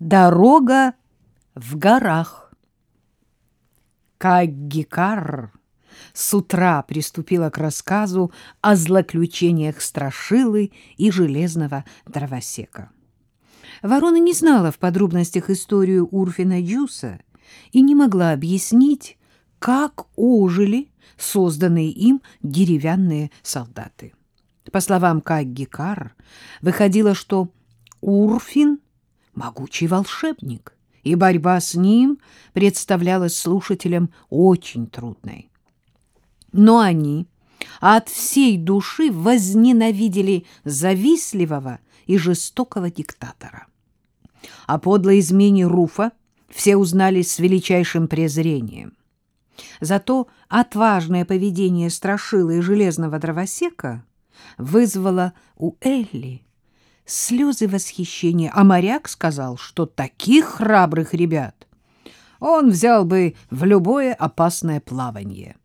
Дорога в горах. Каггикар с утра приступила к рассказу о злоключениях Страшилы и Железного Дровосека. Ворона не знала в подробностях историю Урфина Джуса и не могла объяснить, как ожили созданные им деревянные солдаты. По словам Каггикар, выходило, что Урфин — могучий волшебник, и борьба с ним представлялась слушателям очень трудной. Но они от всей души возненавидели завистливого и жестокого диктатора. О подлой измене Руфа все узнали с величайшим презрением. Зато отважное поведение Страшила и Железного Дровосека вызвало у Элли слезы восхищения, а моряк сказал, что таких храбрых ребят он взял бы в любое опасное плавание.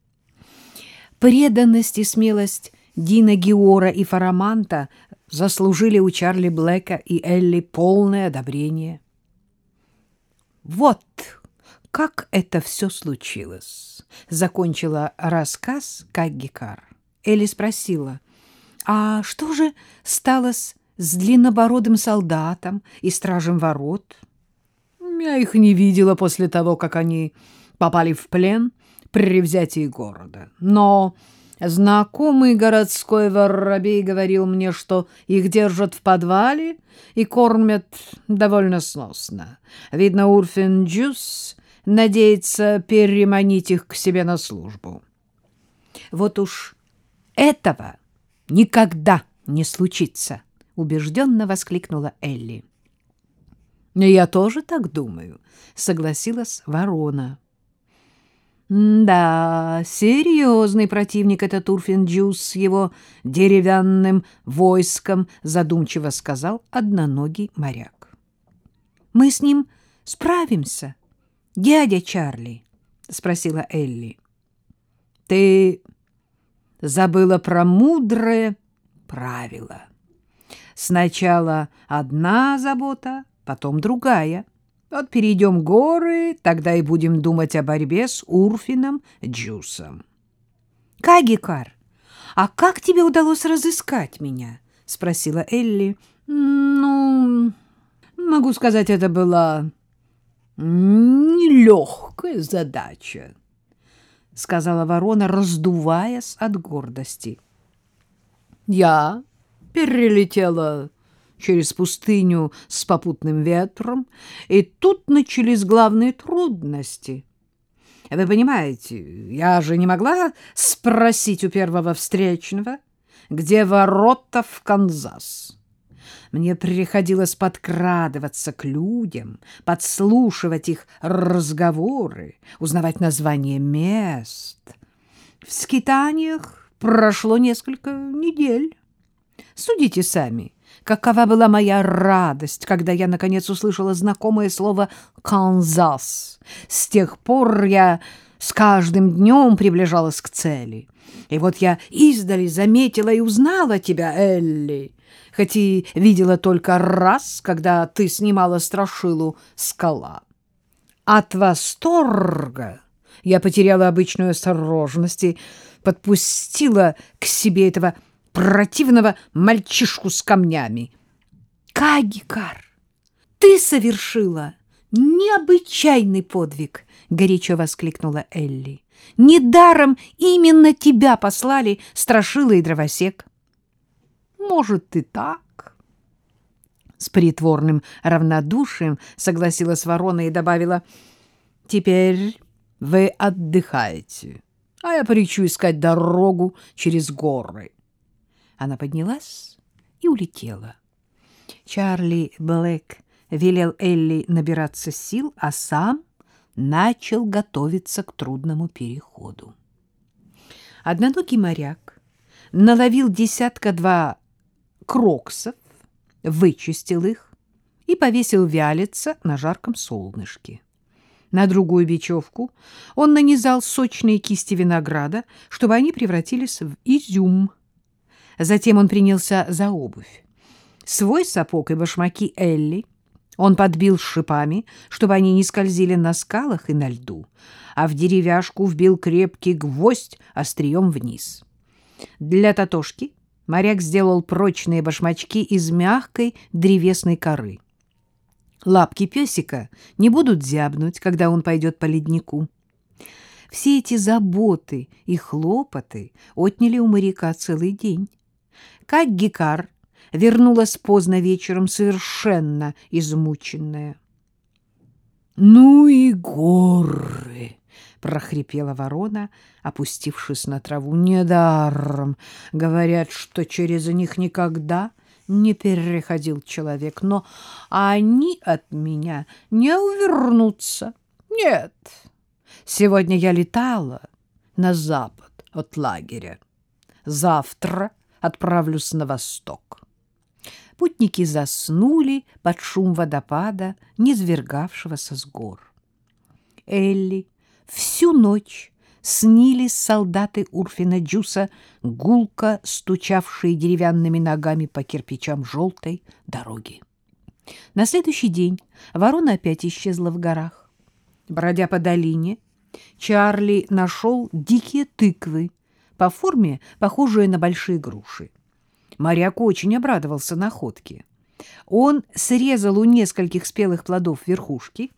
Преданность и смелость Дина Геора и Фараманта заслужили у Чарли Блэка и Элли полное одобрение. «Вот как это все случилось», — закончила рассказ Каггикар. Элли спросила, «А что же стало с с длиннобородым солдатом и стражем ворот. Я их не видела после того, как они попали в плен при взятии города. Но знакомый городской воробей говорил мне, что их держат в подвале и кормят довольно сносно. Видно, Урфин Джус надеется переманить их к себе на службу. Вот уж этого никогда не случится убежденно воскликнула Элли. Я тоже так думаю, согласилась Ворона. Да, серьезный противник этот Урфин Джус с его деревянным войском, задумчиво сказал одноногий моряк. Мы с ним справимся, дядя Чарли, спросила Элли. Ты забыла про мудрое правило. Сначала одна забота, потом другая. Вот перейдем горы, тогда и будем думать о борьбе с Урфином Джусом. — Кагикар, а как тебе удалось разыскать меня? — спросила Элли. — Ну, могу сказать, это была нелегкая задача, — сказала ворона, раздуваясь от гордости. — Я перелетела через пустыню с попутным ветром, и тут начались главные трудности. Вы понимаете, я же не могла спросить у первого встречного, где ворота в Канзас. Мне приходилось подкрадываться к людям, подслушивать их разговоры, узнавать названия мест. В скитаниях прошло несколько недель. Судите сами, какова была моя радость, когда я, наконец, услышала знакомое слово «Канзас». С тех пор я с каждым днем приближалась к цели. И вот я издали заметила и узнала тебя, Элли, хоть и видела только раз, когда ты снимала страшилу «Скала». От восторга я потеряла обычную осторожность и подпустила к себе этого противного мальчишку с камнями. Кагикар, ты совершила необычайный подвиг, горячо воскликнула Элли. Недаром именно тебя послали Страшила и Дровосек. Может, и так. С притворным равнодушием согласилась ворона и добавила, «Теперь вы отдыхаете, а я поречу искать дорогу через горы». Она поднялась и улетела. Чарли Блэк велел Элли набираться сил, а сам начал готовиться к трудному переходу. Одноногий моряк наловил десятка-два кроксов, вычистил их и повесил вялиться на жарком солнышке. На другую бечевку он нанизал сочные кисти винограда, чтобы они превратились в изюм. Затем он принялся за обувь. Свой сапог и башмаки Элли Он подбил шипами, чтобы они не скользили на скалах и на льду, а в деревяшку вбил крепкий гвоздь острием вниз. Для Татошки моряк сделал прочные башмачки из мягкой древесной коры. Лапки песика не будут зябнуть, когда он пойдет по леднику. Все эти заботы и хлопоты отняли у моряка целый день. Как Гикар вернулась поздно вечером, совершенно измученная. — Ну и горы! — прохрипела ворона, опустившись на траву. — Недаром говорят, что через них никогда не переходил человек, но они от меня не увернутся. Нет, сегодня я летала на запад от лагеря. Завтра отправлюсь на восток. Путники заснули под шум водопада, низвергавшегося с гор. Элли всю ночь снились солдаты Урфина Джуса, гулко стучавшие деревянными ногами по кирпичам желтой дороги. На следующий день ворона опять исчезла в горах. Бродя по долине, Чарли нашел дикие тыквы, по форме похожие на большие груши. Моряк очень обрадовался находке. Он срезал у нескольких спелых плодов верхушки,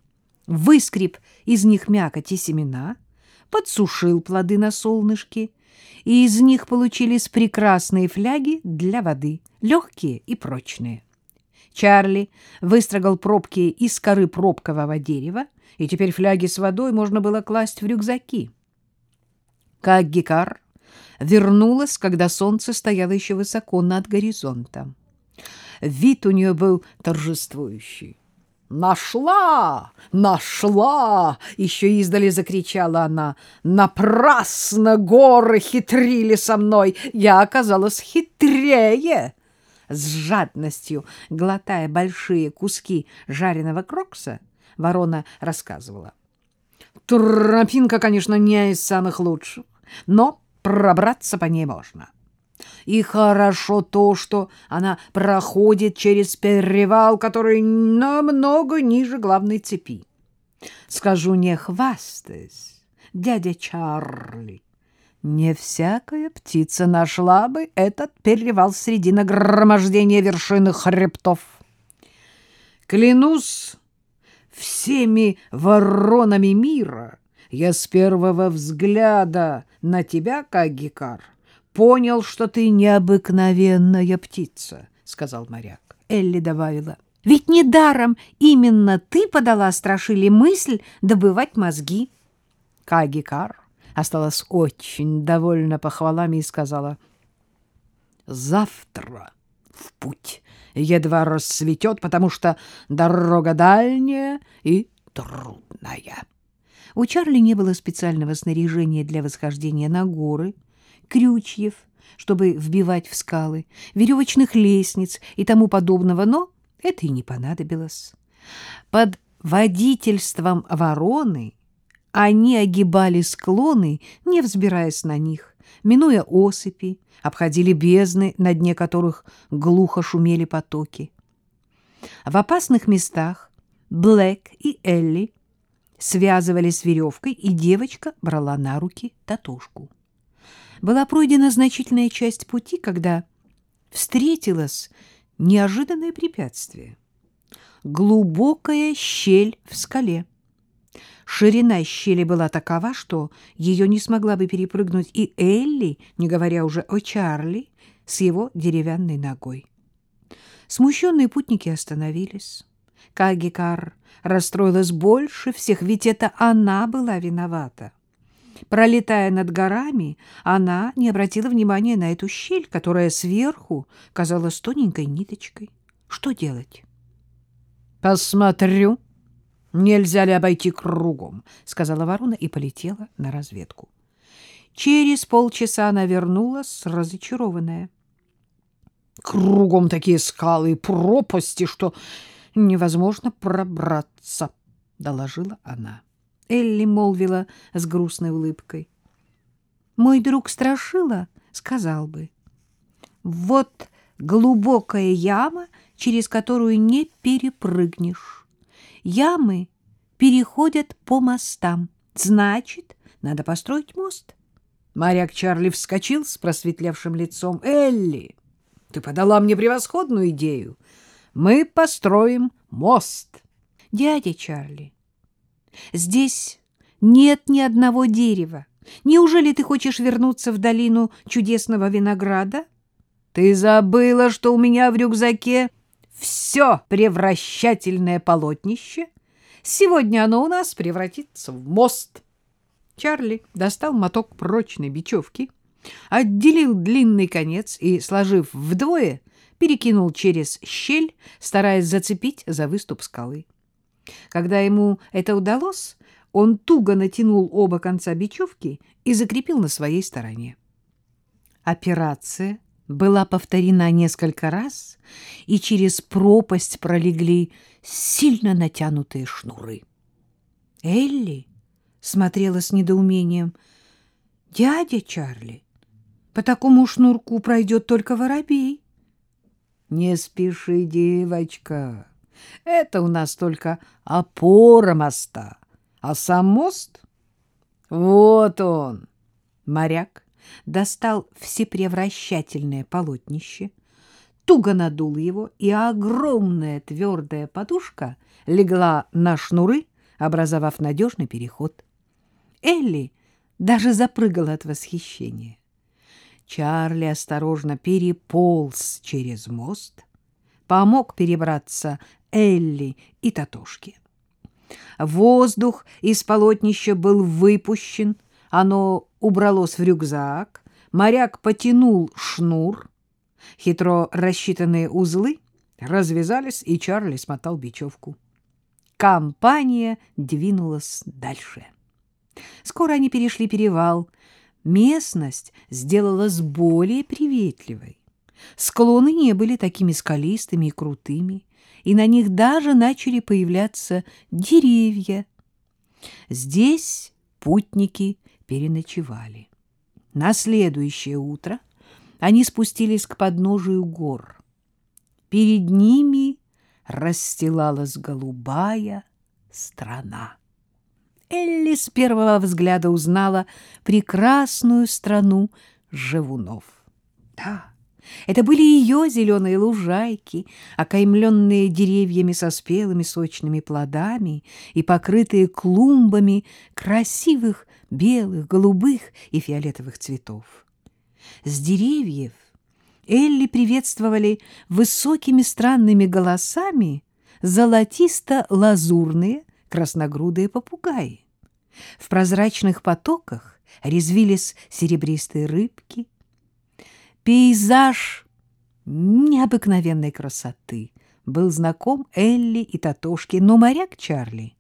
выскреб из них мякоть и семена — подсушил плоды на солнышке, и из них получились прекрасные фляги для воды, легкие и прочные. Чарли выстрогал пробки из коры пробкового дерева, и теперь фляги с водой можно было класть в рюкзаки. Как Гикар вернулась, когда солнце стояло еще высоко над горизонтом. Вид у нее был торжествующий. «Нашла! Нашла!» — еще издали закричала она. «Напрасно горы хитрили со мной! Я оказалась хитрее!» С жадностью, глотая большие куски жареного крокса, ворона рассказывала. «Тропинка, конечно, не из самых лучших, но пробраться по ней можно». И хорошо то, что она проходит через перевал, который намного ниже главной цепи. Скажу, не хвастаясь, дядя Чарли, не всякая птица нашла бы этот перевал среди нагромождения вершины хребтов. Клянусь всеми воронами мира, я с первого взгляда на тебя, как гикар, понял, что ты необыкновенная птица, — сказал моряк. Элли добавила. — Ведь недаром именно ты подала Страшили мысль добывать мозги. Кагикар осталась очень довольна похвалами и сказала. — Завтра в путь едва рассветет, потому что дорога дальняя и трудная. У Чарли не было специального снаряжения для восхождения на горы — крючьев, чтобы вбивать в скалы, веревочных лестниц и тому подобного, но это и не понадобилось. Под водительством вороны они огибали склоны, не взбираясь на них, минуя осыпи, обходили бездны, на дне которых глухо шумели потоки. В опасных местах Блэк и Элли связывались веревкой, и девочка брала на руки татушку была пройдена значительная часть пути, когда встретилось неожиданное препятствие. Глубокая щель в скале. Ширина щели была такова, что ее не смогла бы перепрыгнуть и Элли, не говоря уже о Чарли, с его деревянной ногой. Смущенные путники остановились. Кагикар расстроилась больше всех, ведь это она была виновата. Пролетая над горами, она не обратила внимания на эту щель, которая сверху казалась тоненькой ниточкой. Что делать? — Посмотрю, нельзя ли обойти кругом, — сказала ворона и полетела на разведку. Через полчаса она вернулась, разочарованная. — Кругом такие скалы и пропасти, что невозможно пробраться, — доложила она. — Элли молвила с грустной улыбкой. Мой друг Страшила сказал бы, вот глубокая яма, через которую не перепрыгнешь. Ямы переходят по мостам. Значит, надо построить мост. Моряк Чарли вскочил с просветлевшим лицом. «Элли, ты подала мне превосходную идею. Мы построим мост». «Дядя Чарли, здесь нет ни одного дерева. Неужели ты хочешь вернуться в долину чудесного винограда? Ты забыла, что у меня в рюкзаке все превращательное полотнище? Сегодня оно у нас превратится в мост». Чарли достал моток прочной бечевки, отделил длинный конец и, сложив вдвое, перекинул через щель, стараясь зацепить за выступ скалы. Когда ему это удалось, он туго натянул оба конца бечевки и закрепил на своей стороне. Операция была повторена несколько раз, и через пропасть пролегли сильно натянутые шнуры. Элли смотрела с недоумением. «Дядя Чарли, по такому шнурку пройдет только воробей». «Не спеши, девочка, это у нас только опора моста, а сам мост — вот он». Моряк достал всепревращательное полотнище, туго надул его, и огромная твердая подушка легла на шнуры, образовав надежный переход. Элли даже запрыгала от восхищения. Чарли осторожно переполз через мост, помог перебраться Элли и Татошке. Воздух из полотнища был выпущен, оно убралось в рюкзак, моряк потянул шнур, хитро рассчитанные узлы развязались, и Чарли смотал бечевку. Компания двинулась дальше. Скоро они перешли перевал. Местность сделалась более приветливой. Склоны не были такими скалистыми и крутыми, и на них даже начали появляться деревья. Здесь путники переночевали. На следующее утро они спустились к подножию гор. Перед ними расстилалась голубая страна. Элли с первого взгляда узнала прекрасную страну живунов. Да, это были ее зеленые лужайки, окаймленные деревьями со спелыми сочными плодами и покрытые клумбами красивых белых, голубых и фиолетовых цветов. С деревьев Элли приветствовали высокими странными голосами золотисто-лазурные красногрудые попугаи. В прозрачных потоках резвились серебристые рыбки. Пейзаж необыкновенной красоты был знаком Элли и Татошке, но моряк Чарли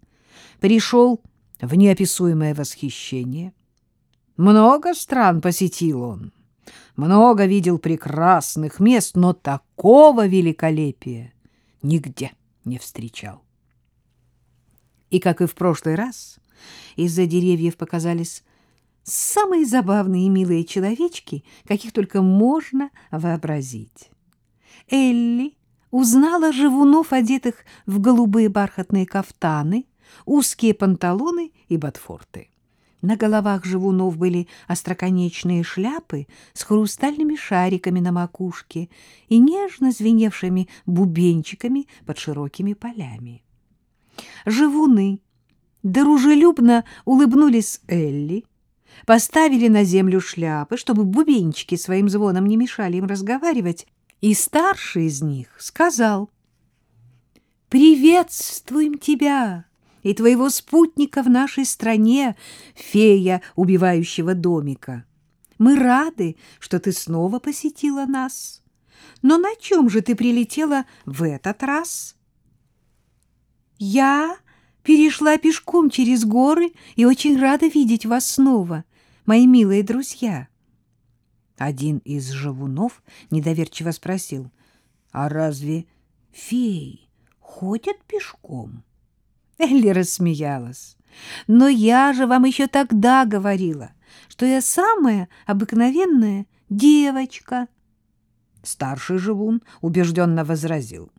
пришел в неописуемое восхищение. Много стран посетил он, много видел прекрасных мест, но такого великолепия нигде не встречал. И, как и в прошлый раз, из-за деревьев показались самые забавные и милые человечки, каких только можно вообразить. Элли узнала живунов, одетых в голубые бархатные кафтаны, узкие панталоны и ботфорты. На головах живунов были остроконечные шляпы с хрустальными шариками на макушке и нежно звеневшими бубенчиками под широкими полями. Живуны дружелюбно улыбнулись Элли, поставили на землю шляпы, чтобы бубенчики своим звоном не мешали им разговаривать, и старший из них сказал «Приветствуем тебя!» и твоего спутника в нашей стране, фея убивающего домика. Мы рады, что ты снова посетила нас. Но на чем же ты прилетела в этот раз?» Я перешла пешком через горы и очень рада видеть вас снова, мои милые друзья. Один из живунов недоверчиво спросил, а разве феи ходят пешком? Элли рассмеялась. Но я же вам еще тогда говорила, что я самая обыкновенная девочка. Старший живун убежденно возразил.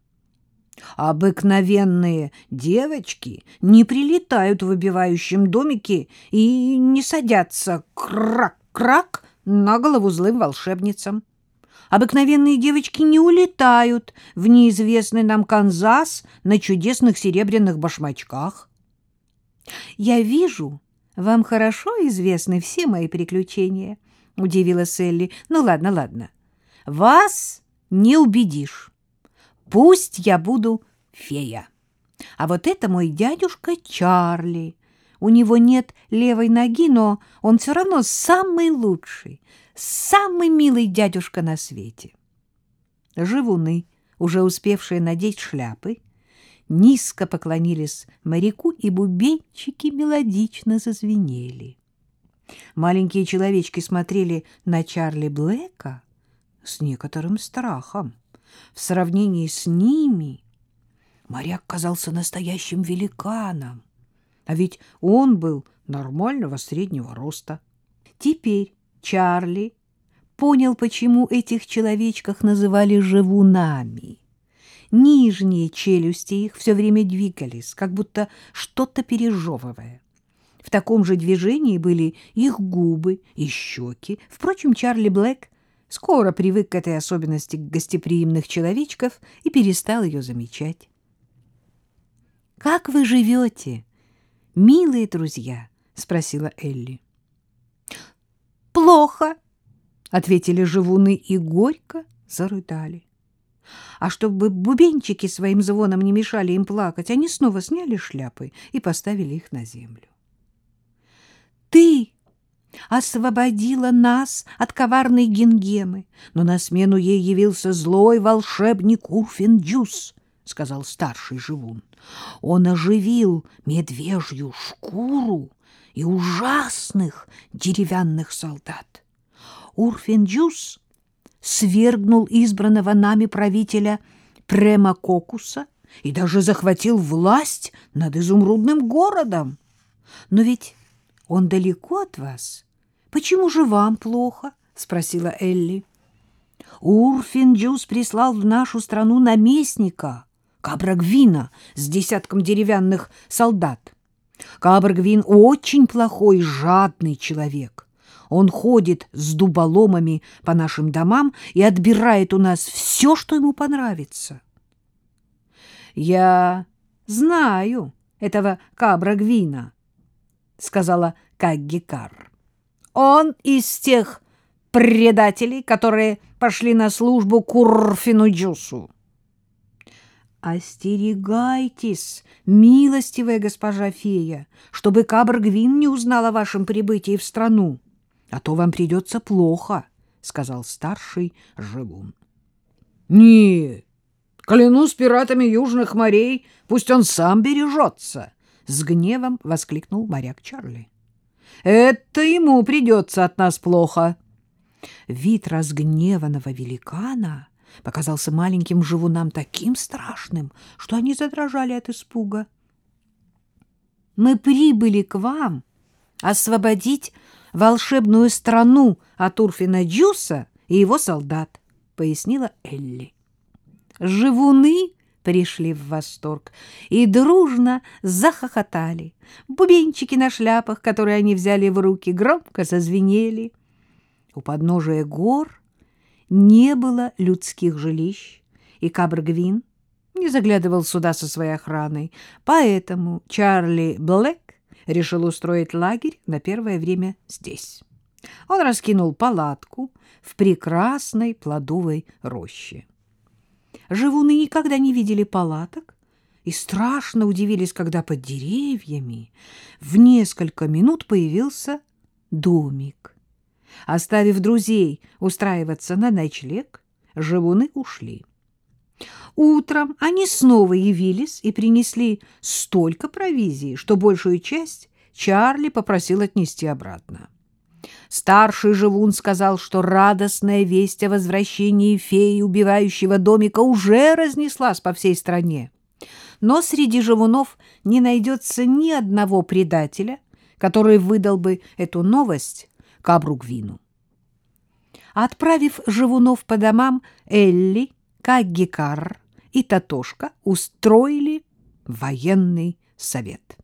Обыкновенные девочки не прилетают в выбивающем домике и не садятся крак-крак на голову злым волшебницам. Обыкновенные девочки не улетают в неизвестный нам Канзас на чудесных серебряных башмачках. Я вижу, вам хорошо известны все мои приключения, удивилась Элли. Ну ладно, ладно. Вас не убедишь. Пусть я буду фея. А вот это мой дядюшка Чарли. У него нет левой ноги, но он все равно самый лучший, самый милый дядюшка на свете. Живуны, уже успевшие надеть шляпы, низко поклонились моряку, и бубенчики мелодично зазвенели. Маленькие человечки смотрели на Чарли Блэка с некоторым страхом. В сравнении с ними моряк казался настоящим великаном, а ведь он был нормального среднего роста. Теперь Чарли понял, почему этих человечках называли живунами. Нижние челюсти их все время двигались, как будто что-то пережевывая. В таком же движении были их губы и щеки. Впрочем, Чарли Блэк скоро привык к этой особенности гостеприимных человечков и перестал ее замечать. «Как вы живете, милые друзья?» — спросила Элли. «Плохо», — ответили живуны и горько зарыдали. А чтобы бубенчики своим звоном не мешали им плакать, они снова сняли шляпы и поставили их на землю. «Ты освободила нас от коварной гингемы, но на смену ей явился злой волшебник Урфин-Дюс, — сказал старший живун. Он оживил медвежью шкуру и ужасных деревянных солдат. Урфин-Дюс свергнул избранного нами правителя Премококуса и даже захватил власть над изумрудным городом. Но ведь он далеко от вас. Почему же вам плохо? — спросила Элли. Урфин-Джус прислал в нашу страну наместника, Кабрагвина, с десятком деревянных солдат. Кабрагвин очень плохой, жадный человек. Он ходит с дуболомами по нашим домам и отбирает у нас все, что ему понравится. Я знаю этого Кабрагвина, сказала Каггикар. Он из тех предателей, которые пошли на службу Курфину Джусу. «Остерегайтесь, милостивая госпожа фея, чтобы Кабргвин не узнал о вашем прибытии в страну, а то вам придется плохо», — сказал старший живун. «Нет, клянусь пиратами южных морей, пусть он сам бережется», — с гневом воскликнул моряк Чарли. «Это ему придется от нас плохо». Вид разгневанного великана показался маленьким живунам таким страшным, что они задрожали от испуга. «Мы прибыли к вам освободить волшебную страну от Урфина Джуса и его солдат», — пояснила Элли. Живуны пришли в восторг и дружно захохотали. Бубенчики на шляпах, которые они взяли в руки, громко зазвенели. У подножия гор не было людских жилищ, и Кабргвин не заглядывал сюда со своей охраной, поэтому Чарли Блэк решил устроить лагерь на первое время здесь. Он раскинул палатку в прекрасной плодовой роще. Живуны никогда не видели палаток и страшно удивились, когда под деревьями в несколько минут появился домик. Оставив друзей устраиваться на ночлег, живуны ушли. Утром они снова явились и принесли столько провизии, что большую часть Чарли попросил отнести обратно. Старший живун сказал, что радостная весть о возвращении феи, убивающего домика, уже разнеслась по всей стране. Но среди живунов не найдется ни одного предателя, который выдал бы эту новость Кабругвину. Отправив живунов по домам, Элли, Каггикар и Татошка устроили военный совет.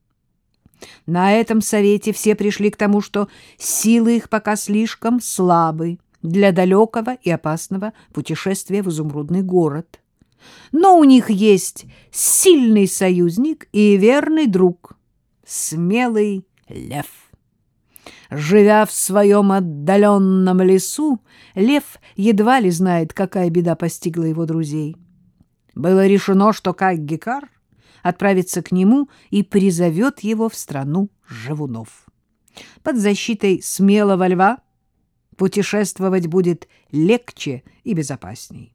На этом совете все пришли к тому, что силы их пока слишком слабы для далекого и опасного путешествия в изумрудный город. Но у них есть сильный союзник и верный друг, смелый лев. Живя в своем отдаленном лесу, лев едва ли знает, какая беда постигла его друзей. Было решено, что как Гекар отправится к нему и призовет его в страну живунов. Под защитой смелого льва путешествовать будет легче и безопасней.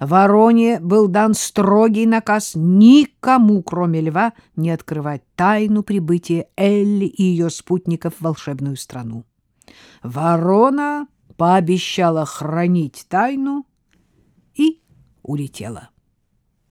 Вороне был дан строгий наказ никому, кроме льва, не открывать тайну прибытия Элли и ее спутников в волшебную страну. Ворона пообещала хранить тайну и улетела.